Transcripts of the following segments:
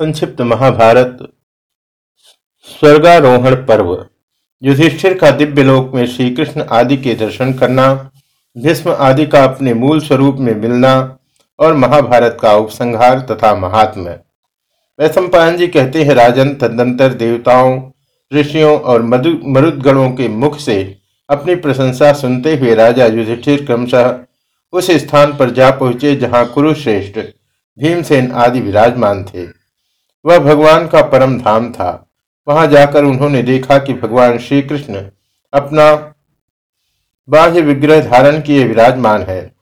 संक्षिप्त महाभारत। स्वर्गारोहण पर्व। युधिष्ठिर का दिव्य लोक में श्री कृष्ण आदि के दर्शन करना, भीष्म आदि का अपने मूल स्वरूप में मिलना और महाभारत का उपसंहार तथा महात्म वैश्वपायन जी कहते हैं, राजन तदंतर देवताओं, ऋषियों और मरुदगणों के मुख से अपनी प्रशंसा सुनते हुए राजा युधिष्ठिर क्रमशः उस स्थान पर जा पहुँचे जहाँ कुरुश्रेष्ठ, भीमसेन आदि विराजमान थे। वह भगवान का परम धाम था। वहाँ जाकर उन्होंने देखा कि भगवान श्री कृष्ण अपना बाह्य विग्रह धारण किए विराजमान है।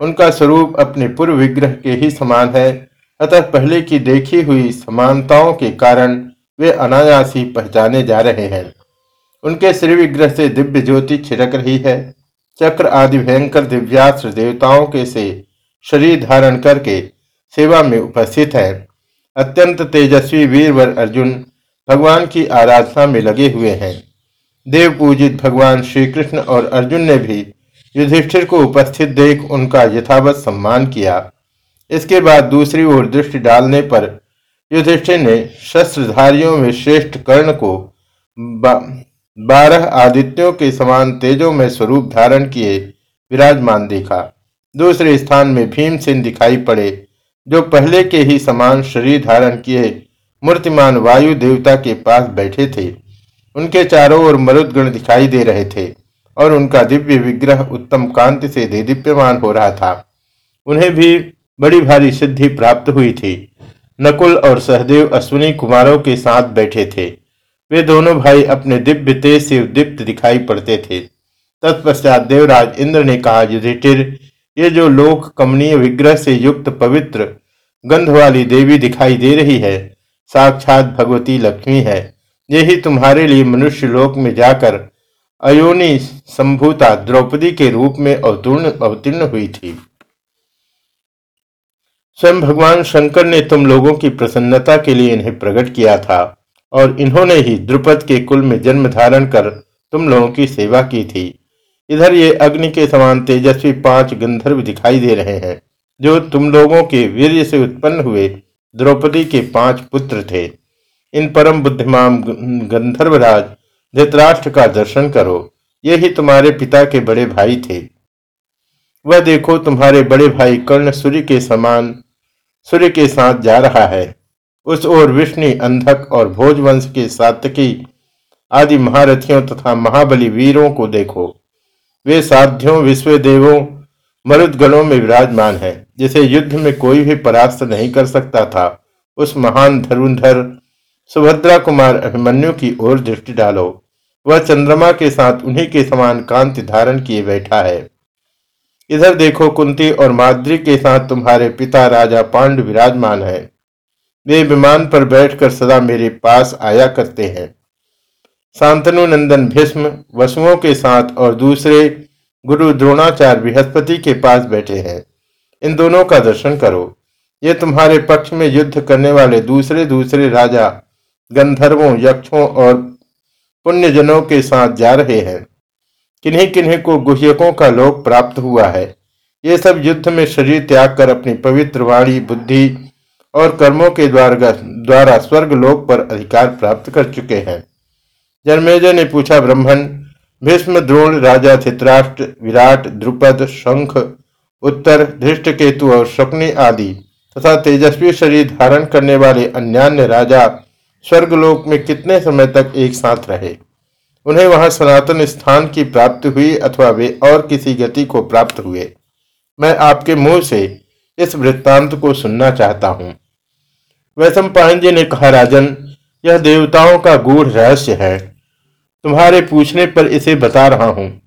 उनका स्वरूप अपने पूर्व विग्रह के ही समान है, अतः पहले की देखी हुई समानताओं के कारण वे अनायास ही पहचाने जा रहे हैं। उनके श्री विग्रह से दिव्य ज्योति छिड़क रही है। चक्र आदि भयंकर दिव्यास्त्र देवताओं के से शरीर धारण करके सेवा में उपस्थित है। अत्यंत तेजस्वी वीरवर अर्जुन भगवान की आराधना में लगे हुए हैं। देव पूजित भगवान श्री कृष्ण और अर्जुन ने भी युधिष्ठिर को उपस्थित देख उनका यथावत सम्मान किया। इसके बाद दूसरी ओर दृष्टि डालने पर युधिष्ठिर ने शस्त्रधारियों में श्रेष्ठ कर्ण को बारह आदित्यों के समान तेजों में स्वरूप धारण किए विराजमान देखा। दूसरे स्थान में भीमसेन दिखाई पड़े। जो पहले के ही समान शरीर धारण किए मूर्तिमान वायु देवता के पास बैठे थे। उनके चारों ओर मरुदगण दिखाई दे रहे थे और उनका दिव्य विग्रह उत्तम कांति से दीप्यमान हो रहा था। उन्हें भी बड़ी भारी सिद्धि प्राप्त हुई थी। नकुल और सहदेव अश्विनी कुमारों के साथ बैठे थे। वे दोनों भाई अपने दिव्य तेज से उद्दीप्त दिखाई पड़ते थे। तत्पश्चात देवराज इंद्र ने कहा, युधिष्ठिर ये जो लोक कमनीय विग्रह से युक्त पवित्र गंध वाली देवी दिखाई दे रही है, साक्षात भगवती लक्ष्मी है। यही तुम्हारे लिए मनुष्य लोक में जाकर अयोनि संभूता द्रौपदी के रूप में अवतीर्ण अवतीर्ण हुई थी। स्वयं भगवान शंकर ने तुम लोगों की प्रसन्नता के लिए इन्हें प्रकट किया था और इन्होंने ही द्रुपद के कुल में जन्म धारण कर तुम लोगों की सेवा की थी। इधर ये अग्नि के समान तेजस्वी पाँच गंधर्व दिखाई दे रहे हैं, जो तुम लोगों के वीर से उत्पन्न हुए द्रौपदी के पाँच पुत्र थे। इन परम बुद्धिमान गंधर्वराज धृतराष्ट्र का दर्शन करो, ये ही तुम्हारे पिता के बड़े भाई थे। वह देखो, तुम्हारे बड़े भाई कर्ण सूर्य के समान, सूर्य के साथ जा रहा है। उस ओर विष्णु, अंधक और भोजवंश के सातकी आदि महारथियों तथा महाबली वीरों को देखो। वे साध्यों विश्व देवों मरुदगणों में विराजमान है। जिसे युद्ध में कोई भी परास्त नहीं कर सकता था। उस महान धरुंधर सुभद्रा कुमार अभिमन्यु की ओर दृष्टि डालो। वह चंद्रमा के साथ उन्हीं के समान कांति धारण किए बैठा है। इधर देखो, कुंती और माद्री के साथ तुम्हारे पिता राजा पांडु विराजमान है। वे विमान पर बैठकर सदा मेरे पास आया करते हैं। शांतनु नंदन भीष्म, वसुओं के साथ और दूसरे गुरु द्रोणाचार्य बृहस्पति के पास बैठे हैं। इन दोनों का दर्शन करो। ये तुम्हारे पक्ष में युद्ध करने वाले दूसरे दूसरे राजा, गंधर्वों, यक्षों और पुण्यजनों के साथ जा रहे हैं। किन्हीं किन्हीं को गुह्यकों का लोक प्राप्त हुआ है। ये सब युद्ध में शरीर त्याग कर अपनी पवित्र वाणी, बुद्धि और कर्मों के द्वारा द्वारा स्वर्ग लोक पर अधिकार प्राप्त कर चुके हैं। जन्मेजय ने पूछा ब्रह्मण भीष्म द्रोण राजा धित्राष्ट्र, विराट, द्रुपद, शंख, उत्तर धृष्ट केतु और शकुनी आदि तथा तेजस्वी शरीर धारण करने वाले अन्यान्य राजा स्वर्गलोक में कितने समय तक एक साथ रहे? उन्हें वहाँ सनातन स्थान की प्राप्ति हुई अथवा वे और किसी गति को प्राप्त हुए? मैं आपके मुँह से इस वृत्तांत को सुनना चाहता हूँ। वैश्व जी ने कहा, राजन, यह देवताओं का गूढ़ रहस्य है। तुम्हारे पूछने पर इसे बता रहा हूँ।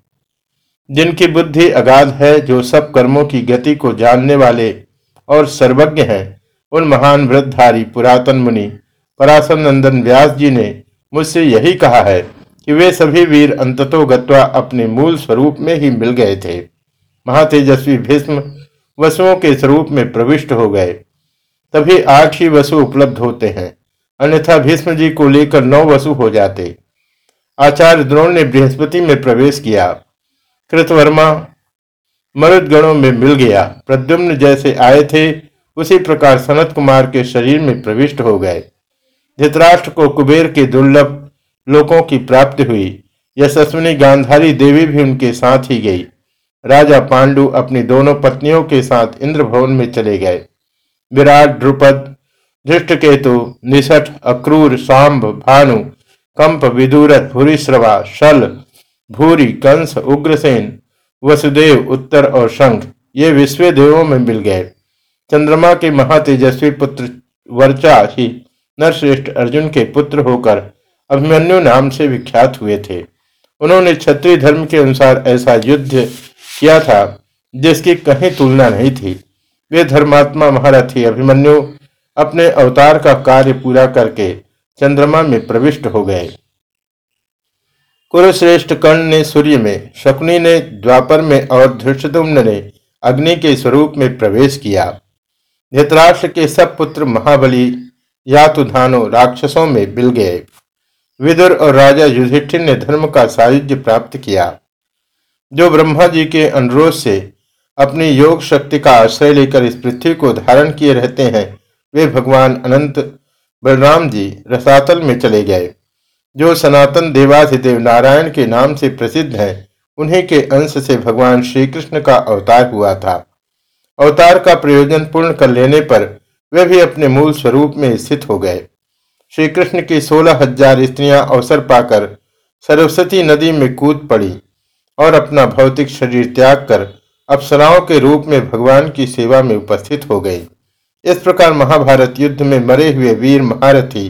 जिनकी बुद्धि अगाध है, जो सब कर्मों की गति को जानने वाले और सर्वज्ञ हैं, उन महान वृद्धधारी पुरातन मुनि पराशर नंदन व्यास जी ने मुझसे यही कहा है कि वे सभी वीर अंततो गत्वा अपने मूल स्वरूप में ही मिल गए थे। महातेजस्वी भीष्म वसुओं के स्वरूप में प्रविष्ट हो गए। तभी आठ ही वसु उपलब्ध होते हैं। अन्यथा भीष्म जी को लेकर नौ वसु हो जाते। आचार्य द्रोण ने बृहस्पति में प्रवेश किया। कृतवर्मा, मरुदगणों में मिल गया। प्रद्युम्न जैसे आए थे, उसी प्रकार सनत कुमार के शरीर में प्रविष्ट हो गए। धृतराष्ट्र को कुबेर के दुर्लभ लोकों की प्राप्ति हुई। यशस्विनी गांधारी देवी भी उनके साथ ही गई। राजा पांडु अपनी दोनों पत्नियों के साथ इंद्र भवन में चले गए। विराट, द्रुपद, धृष्टकेतु, निषठ, अक्रूर, सांब, भानु कंप विदुरथ भूरिश्रवा, शल, भूरी, कंस, उग्रसेन, वसुदेव, उत्तर और शंख, ये विश्व देवों में मिल गए। चंद्रमा के महातेजस्वी पुत्र वर्चा ही नरश्रेष्ठ अर्जुन के पुत्र होकर अभिमन्यु नाम से विख्यात हुए थे। उन्होंने क्षत्रिय धर्म के अनुसार ऐसा युद्ध किया था, जिसकी कहीं तुलना नहीं थी। वे धर्मात्मा महारथी अभिमन्यु अपने अवतार का कार्य पूरा करके चंद्रमा में प्रविष्ट हो गए। कुरुश्रेष्ठ कर्ण ने सूर्य में, शकुनी ने द्वापर में और धृष्टुम्न ने अग्नि के स्वरूप में प्रवेश किया। धृतराष्ट्र के सब पुत्र महाबली या यातुधानो राक्षसों में बिल गए। विदुर और राजा युधिष्ठिर ने धर्म का सायुज्य प्राप्त किया। जो ब्रह्मा जी के अनुरोध से अपनी योग शक्ति का आश्रय लेकर इस पृथ्वी को धारण किए रहते हैं, वे भगवान अनंत बलराम जी रसातल में चले गए। जो सनातन देवाधिदेव नारायण के नाम से प्रसिद्ध है, उन्हीं के अंश से भगवान श्री कृष्ण का अवतार हुआ था। अवतार का प्रयोजन पूर्ण कर लेने पर वे भी अपने मूल स्वरूप में स्थित हो गए। श्री कृष्ण की सोलह हज़ार स्त्रियाँ अवसर पाकर सरस्वती नदी में कूद पड़ी और अपना भौतिक शरीर त्याग कर अप्सराओं के रूप में भगवान की सेवा में उपस्थित हो गई। इस प्रकार महाभारत युद्ध में मरे हुए वीर महारथी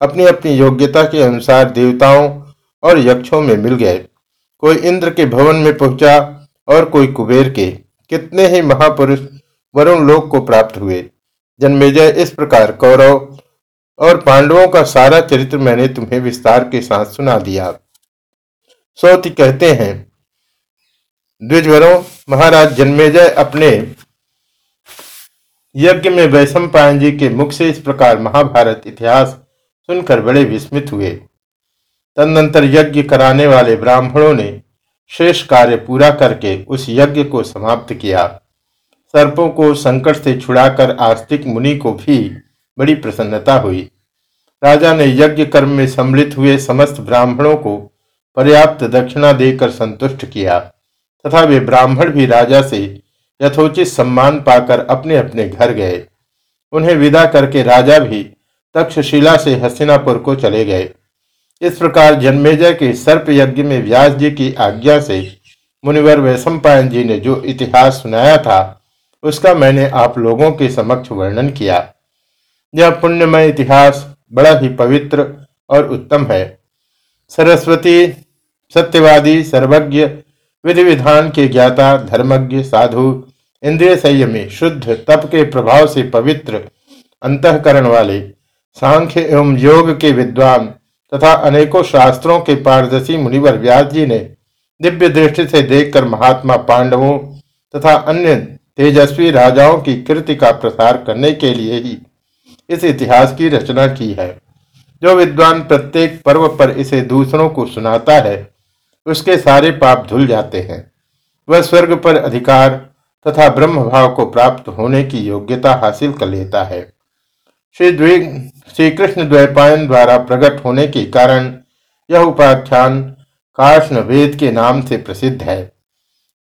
अपनी अपनी योग्यता के अनुसार देवताओं और यक्षों में मिल गए। कोई इंद्र के भवन में पहुँचा और कोई कुबेर के। कितने ही महापुरुष वरुण लोक को प्राप्त हुए। जन्मेजय इस प्रकार कौरव और पांडवों का सारा चरित्र मैंने तुम्हें विस्तार के साथ सुना दिया। सोति कहते हैं, द्विजवरों, महाराज जन्मेजय अपने यज्ञ में वैशम जी के मुख से इस प्रकार महाभारत इतिहास सुनकर बड़े विस्मित हुए। तदनंतर यज्ञ कराने वाले ब्राह्मणों ने शेष कार्य पूरा करके उस यज्ञ को समाप्त किया। सर्पों को संकट से छुड़ाकर आस्तिक मुनि को भी बड़ी प्रसन्नता हुई। राजा ने यज्ञ कर्म में सम्मिलित हुए समस्त ब्राह्मणों को पर्याप्त दक्षिणा देकर संतुष्ट किया। तथा वे ब्राह्मण भी राजा से यथोचित सम्मान पाकर अपने अपने घर गए। उन्हें विदा करके राजा भी तक्षशिला से हस्तिनापुर को चले गए। इस प्रकार जन्मेजय के सर्प यज्ञ में व्यास जी की आज्ञा से मुनिवर वैशंपायन जी ने जो इतिहास सुनाया था, उसका मैंने आप लोगों के समक्ष वर्णन किया। यह पुण्यमय इतिहास बड़ा ही पवित्र और उत्तम है। सरस्वती, सत्यवादी, सर्वज्ञ विधि विधान के ज्ञाता, धर्मज्ञ, साधु, इंद्रिय संयमी, शुद्ध, तप के प्रभाव से पवित्र, अंतकरण वाले, सांख्य एवं योग के विद्वान तथा अनेकों शास्त्रों के पारदर्शी मुनिवर व्यास जी ने दिव्य दृष्टि से देखकर महात्मा पांडवों तथा अन्य तेजस्वी राजाओं की कृति का प्रसार करने के लिए ही इस इतिहास की रचना की है। जो विद्वान प्रत्येक पर्व पर इसे दूसरों को सुनाता है उसके सारे पाप धुल जाते हैं। वह स्वर्ग पर अधिकार तथा ब्रह्म भाव को प्राप्त होने की योग्यता हासिल कर लेता है। श्री श्री कृष्ण द्वैपायन द्वारा प्रकट होने के कारण यह उपाख्यान काष्ण वेद के नाम से प्रसिद्ध है,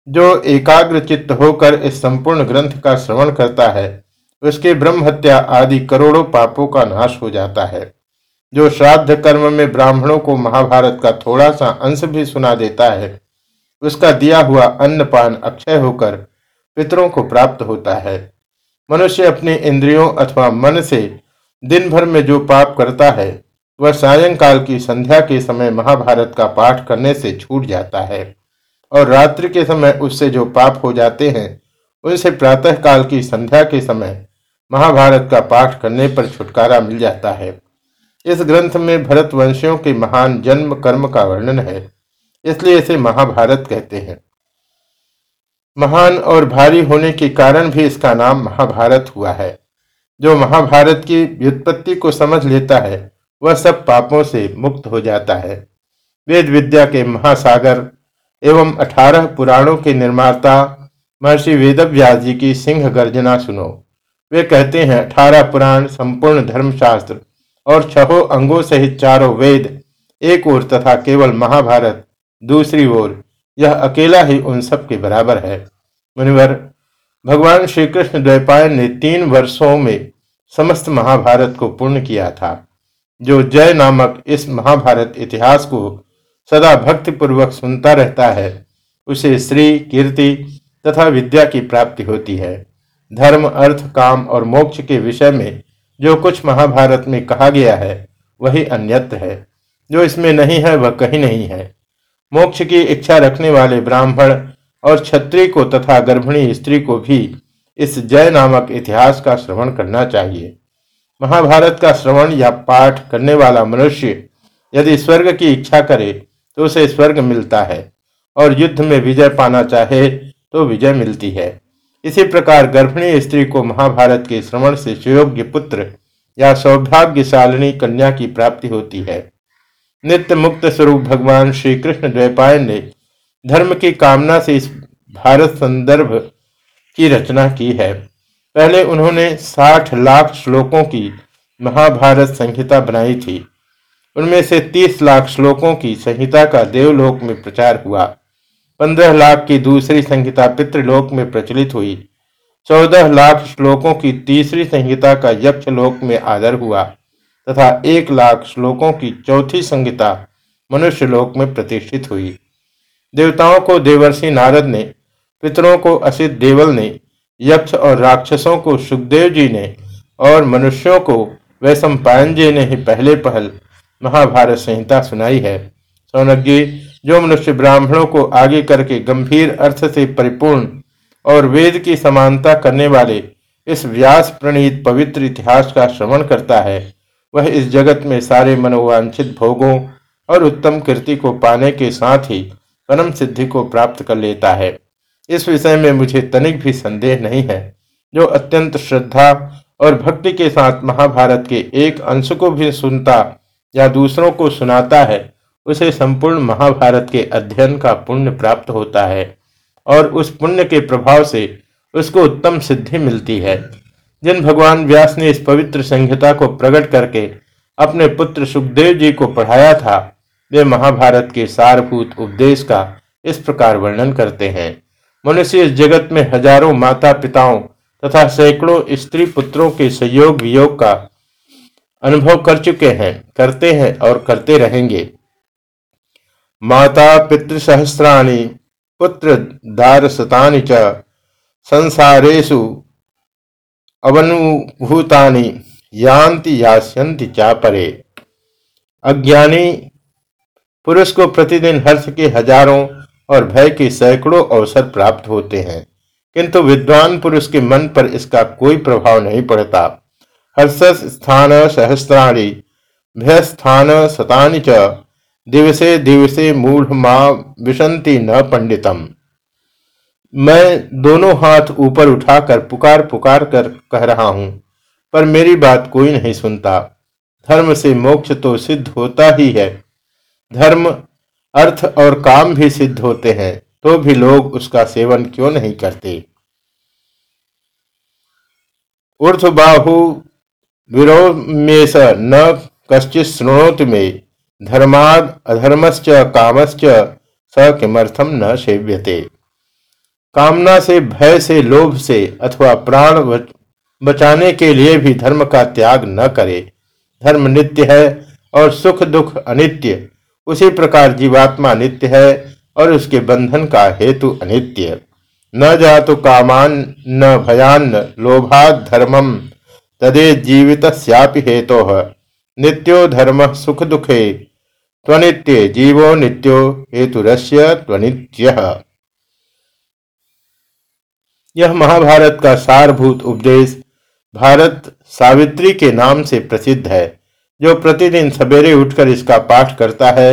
जो एकाग्र चित्त होकर इस संपूर्ण ग्रंथ का श्रवण करता है। उसके ब्रह्म हत्या आदि करोड़ों पापों का नाश हो जाता है। जो श्राद्ध कर्म में ब्राह्मणों को महाभारत का थोड़ा सा अंश भी सुना देता है, उसका दिया हुआ अन्न पान अक्षय होकर पितरों को प्राप्त होता है। मनुष्य अपने इंद्रियों अथवा मन से दिन भर में जो पाप करता है, वह सायंकाल की संध्या के समय महाभारत का पाठ करने से छूट जाता है और रात्रि के समय उससे जो पाप हो जाते हैं, उनसे प्रातः काल की संध्या के समय महाभारत का पाठ करने पर छुटकारा मिल जाता है। इस ग्रंथ में भरत वंशियों के महान जन्म, कर्म का वर्णन है। इसलिए इसे महाभारत कहते हैं। महान और भारी होने के कारण भी इसका नाम महाभारत हुआ है। जो महाभारत की व्युत्पत्ति को समझ लेता है, वह सब पापों से मुक्त हो जाता है। वेद विद्या के महासागर एवं अठारह पुराणों के निर्माता महर्षि वेदव्यास जी की सिंह गर्जना सुनो। वे कहते हैं, अठारह पुराण संपूर्ण धर्मशास्त्र और छहो अंगों सहित चारों वेद, एक ओर तथा केवल महाभारत, दूसरी ओर, यह अकेला ही उन सब के बराबर है। मुनिवर, भगवान श्री कृष्ण द्वैपायन ने तीन वर्षों में समस्त महाभारत को पूर्ण किया था, जो जय नामक इस महाभारत इतिहास को सदा भक्ति पूर्वक सुनता रहता है। उसे श्री, कीर्ति तथा विद्या की प्राप्ति होती है। धर्म, अर्थ, काम और मोक्ष के विषय में जो कुछ महाभारत में कहा गया है, वही अन्यत्र है। जो इसमें नहीं है, वह कहीं नहीं है। मोक्ष की इच्छा रखने वाले ब्राह्मण और क्षत्रिय को तथा गर्भिणी स्त्री को भी इस जय नामक इतिहास का श्रवण करना चाहिए। महाभारत का श्रवण या पाठ करने वाला मनुष्य यदि स्वर्ग की इच्छा करे तो उसे स्वर्ग मिलता है, और युद्ध में विजय पाना चाहे तो विजय मिलती है। इसी प्रकार गर्भिणी स्त्री को महाभारत के श्रवण से सुयोग्य पुत्र या सौभाग्यशालिनी कन्या की प्राप्ति होती है। नित्य मुक्त स्वरूप भगवान श्री कृष्ण द्वैपायन ने धर्म की कामना से इस भारत संदर्भ की रचना की है। पहले उन्होंने साठ लाख श्लोकों की महाभारत संहिता बनाई थी। उनमें से तीस लाख श्लोकों की संहिता का देवलोक में प्रचार हुआ। पंद्रह लाख की दूसरी संहिता पितृलोक में प्रचलित हुई। चौदह लाख श्लोकों की तीसरी संहिता का यक्ष लोक में आदर हुआ तथा एक लाख श्लोकों की चौथी संहिता मनुष्य लोक में प्रतिष्ठित हुई। देवताओं को देवर्षि नारद ने, पितरों को असित देवल ने, यक्ष और राक्षसों को सुखदेव जी ने और मनुष्यों को वैशम पायन जी ने ही पहले पहल महाभारत संहिता सुनाई है। सौनक जी जो मनुष्य ब्राह्मणों को आगे करके गंभीर अर्थ से परिपूर्ण और वेद की समानता करने वाले इस व्यास प्रणीत पवित्र इतिहास का श्रवण करता है, वह इस जगत में सारे मनोवांछित भोगों और उत्तम कृति को पाने के साथ ही परम सिद्धि को प्राप्त कर लेता है। इस विषय में मुझे तनिक भी संदेह नहीं है, जो अत्यंत श्रद्धा और भक्ति के साथ महाभारत के एक अंश को भी सुनता या दूसरों को सुनाता है उसे संपूर्ण महाभारत के अध्ययन का पुण्य प्राप्त होता है और उस पुण्य के प्रभाव से उसको उत्तम सिद्धि मिलती है। जिन भगवान व्यास ने इस पवित्र संहिता को प्रकट करके अपने पुत्र सुखदेव जी को पढ़ाया था, वे महाभारत के सारभूत उपदेश का इस प्रकार वर्णन करते हैं। मनुष्य इस जगत में हज़ारों माता पिताओं तथा सैकड़ों स्त्री पुत्रों के सहयोग वियोग का अनुभव कर चुके हैं, करते हैं और करते रहेंगे। माता पितृसहस्राणी, पुत्र दारसतानि च, संसारेषु अवनुभूतानि यान्ति यास्यन्ति चापरे। अज्ञानी पुरुष को प्रतिदिन हर्ष के हज़ारों और भय के सैकड़ों अवसर प्राप्त होते हैं, किंतु विद्वान पुरुष के मन पर इसका कोई प्रभाव नहीं पड़ता। हर्ष स्थान सहस्राणी भयस्थान शतानि च दिवसे दिवसे मूढ़ माँ विशंति न पंडितम। मैं दोनों हाथ ऊपर उठाकर पुकार पुकार कर कह रहा हूँ, पर मेरी बात कोई नहीं सुनता। धर्म से मोक्ष तो सिद्ध होता ही है। धर्म, अर्थ और काम भी सिद्ध होते हैं तो भी लोग उसका सेवन क्यों नहीं करते? बाहु स न कश्चित श्रृणोत में। धर्माद अधर्मश्च कामश्च स किमर्थम न सेव्यते। कामना से, भय से, लोभ से अथवा प्राण बचाने के लिए भी धर्म का त्याग न करे। धर्म नित्य है और सुख दुख अनित्य, उसी प्रकार जीवात्मा नित्य है और उसके बंधन का हेतु अनित्य। न जातु कामान, न भयान्न लोभात धर्मम तदे जीवित हेतु। नित्यो धर्म सुख दुखे त्वनित्य जीवो नित्यो हेतुरस्य त्वनित्य। यह महाभारत का सारभूत उपदेश भारत सावित्री के नाम से प्रसिद्ध है, जो प्रतिदिन सवेरे उठकर इसका पाठ करता है।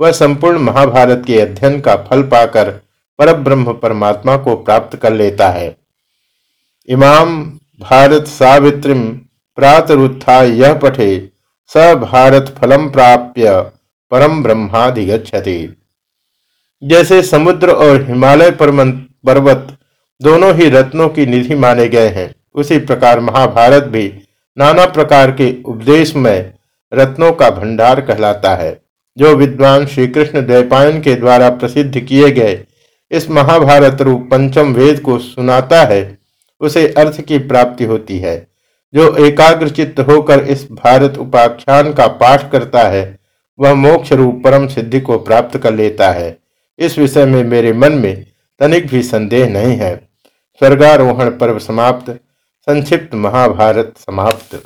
वह संपूर्ण महाभारत के अध्ययन का फल पाकर परब्रह्म परमात्मा को प्राप्त कर लेता है। इमाम भारत सावित्री प्रातरुत्था यह पठे, स भारत फलम प्राप्य। परम ब्रह्माधिगछति जैसे समुद्र और हिमालय पर्वत दोनों ही रत्नों की निधि माने गए हैं, उसी प्रकार महाभारत भी नाना प्रकार के उपदेश में रत्नों का भंडार कहलाता है, जो विद्वान श्री कृष्ण द्वैपायन के द्वारा प्रसिद्ध किए गए इस महाभारत रूप पंचम वेद को सुनाता है, उसे अर्थ की प्राप्ति होती है, जो एकाग्रचित्त होकर इस भारत उपाख्यान का पाठ करता है वह मोक्ष रूप परम सिद्धि को प्राप्त कर लेता है। इस विषय में मेरे मन में तनिक भी संदेह नहीं है। स्वर्गारोहण पर्व समाप्त, संक्षिप्त महाभारत समाप्त।